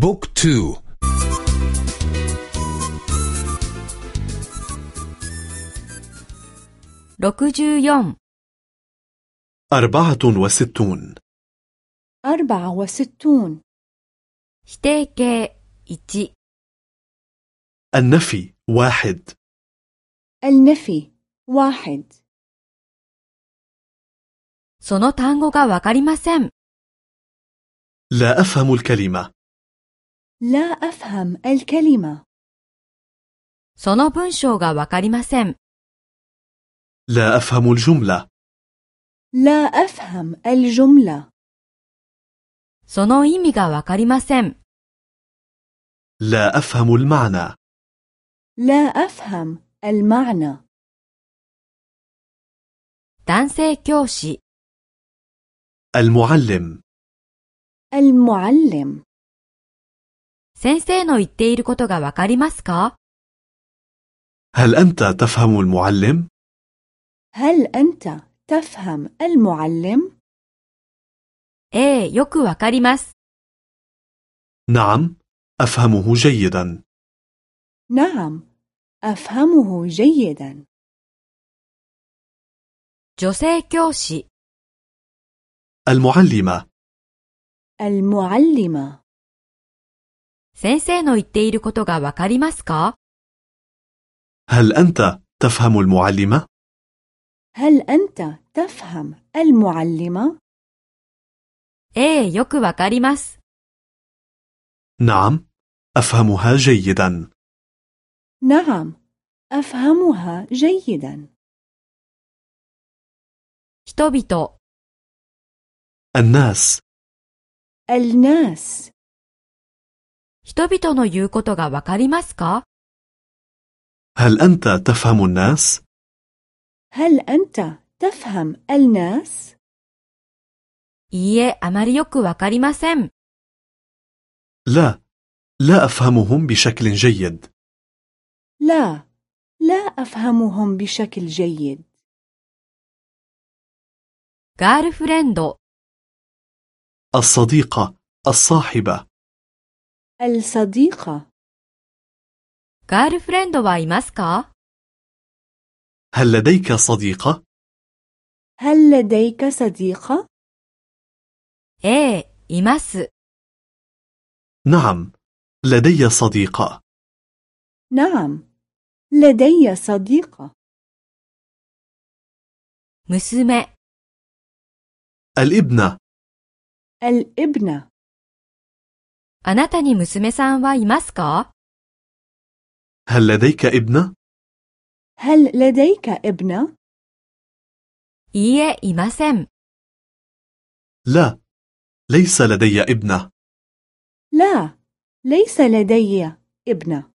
بوك تو64 أربعة وستون أربعة وستون 否定形1 النفي واحد النفي واحد その単語がわかりません。 لا أفهم الكلمة لا أفهم الكلمة その文章がわかりません。 لا أفهم الجملة لا أفهم الجملة その意味がわかりません。 لا أفهم المعنى لا أفهم المعنى 男性教師、 المعلم المعلم 先生の言っていることがわかりますか هل أنت تفهم المعلم؟ هل أنت تفهم المعلم؟ ええ、よくわかります。 نعم أفهمه جيدا نعم أفهمه جيدا 女性教師、 المعلمة المعلمة 先生の言っていることがわかりますか هل أنت تفهم المعلمة؟ هل أنت تفهم المعلمة؟ ええ、よくわかります。 نعم أفهمها جيدا نعم أفهمها جيدا 人々、 الناس الناس 人々の言うことがわかりますか هل أنت تفهم الناس؟ هل أنت تفهم الناس؟ いいえ、あまりよくわかりません。 لا لا أفهمهم بشكل جيد لا لا أفهمهم بشكل جيد ガールフレンド、 الصديقة الصاحبة الصديقة ガールフレンドはいますか هل لديك صديقة؟ هل لديك صديقة؟ ええ、います。 نعم لدي صديقة نعم لدي صديقة 娘、 الابنة الابنة あなたに娘さんはいますか هل لديك ابنة؟ هل لديك ابنة؟ いいえ、いません。 لا ليس لدي ابنة لا ليس لدي ابنة